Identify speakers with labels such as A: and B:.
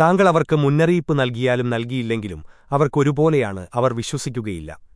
A: താങ്കൾ അവർക്ക് മുന്നറിയിപ്പ് നൽകിയാലും നൽകിയില്ലെങ്കിലും അവർക്കൊരുപോലെയാണ് അവർ വിശ്വസിക്കുകയില്ല.